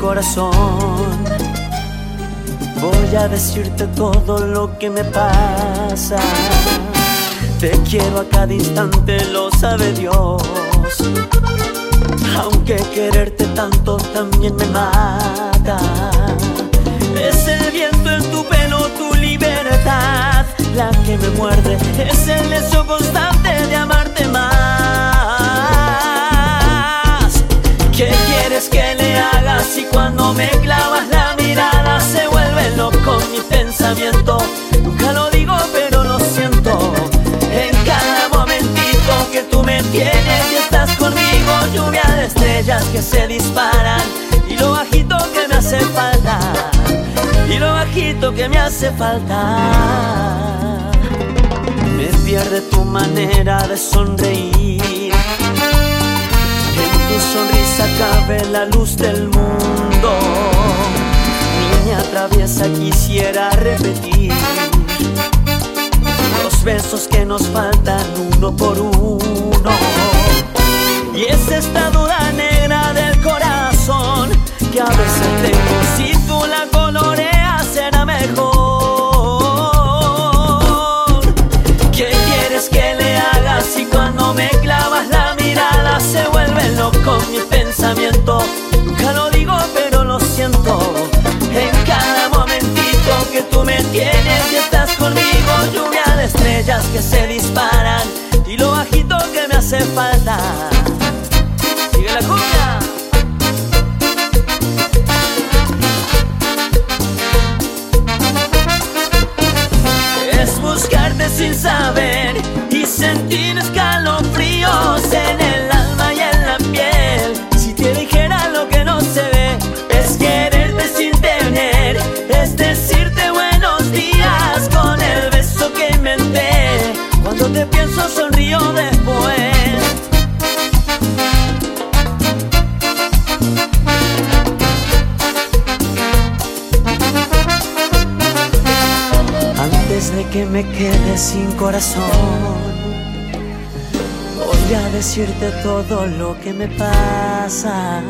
corazón. Voy a decirte todo lo que me pasa. Te quiero a cada instante, lo sabe Dios. Aunque quererte tanto también me mata. Es el viento en tu pelo, tu libertad, la que me muerde. Es el me clavas la mirada se vuelve loco mi pensamiento? Nunca lo digo, pero lo siento. En cada momentito que tú me tienes y estás conmigo, lluvia de estrellas que se disparan y lo bajito que me hace falta. Y lo bajito que me hace falta. Me pierde tu manera de sonreír. Tu sonrisa cabe la luz del mundo. Niña traviesa quisiera repetir los besos que nos faltan uno por uno. Y es esta duda negra del corazón que a veces tengo. Si tú la coloreas será mejor. ¿Qué quieres que le haga si cuando me clavas la mirada se vuelve loco mi pensamiento? Nunca lo digo pero lo siento. En cada momentito que tú me tienes y estás conmigo, lluvia de estrellas que se disparan y lo bajito que me hace falta. Sigue la cumbia. Es buscarte sin saber y sentir escalofríos Te pienso sonrío después. Antes de que me quede sin corazón, voy a decirte todo lo que me pasa.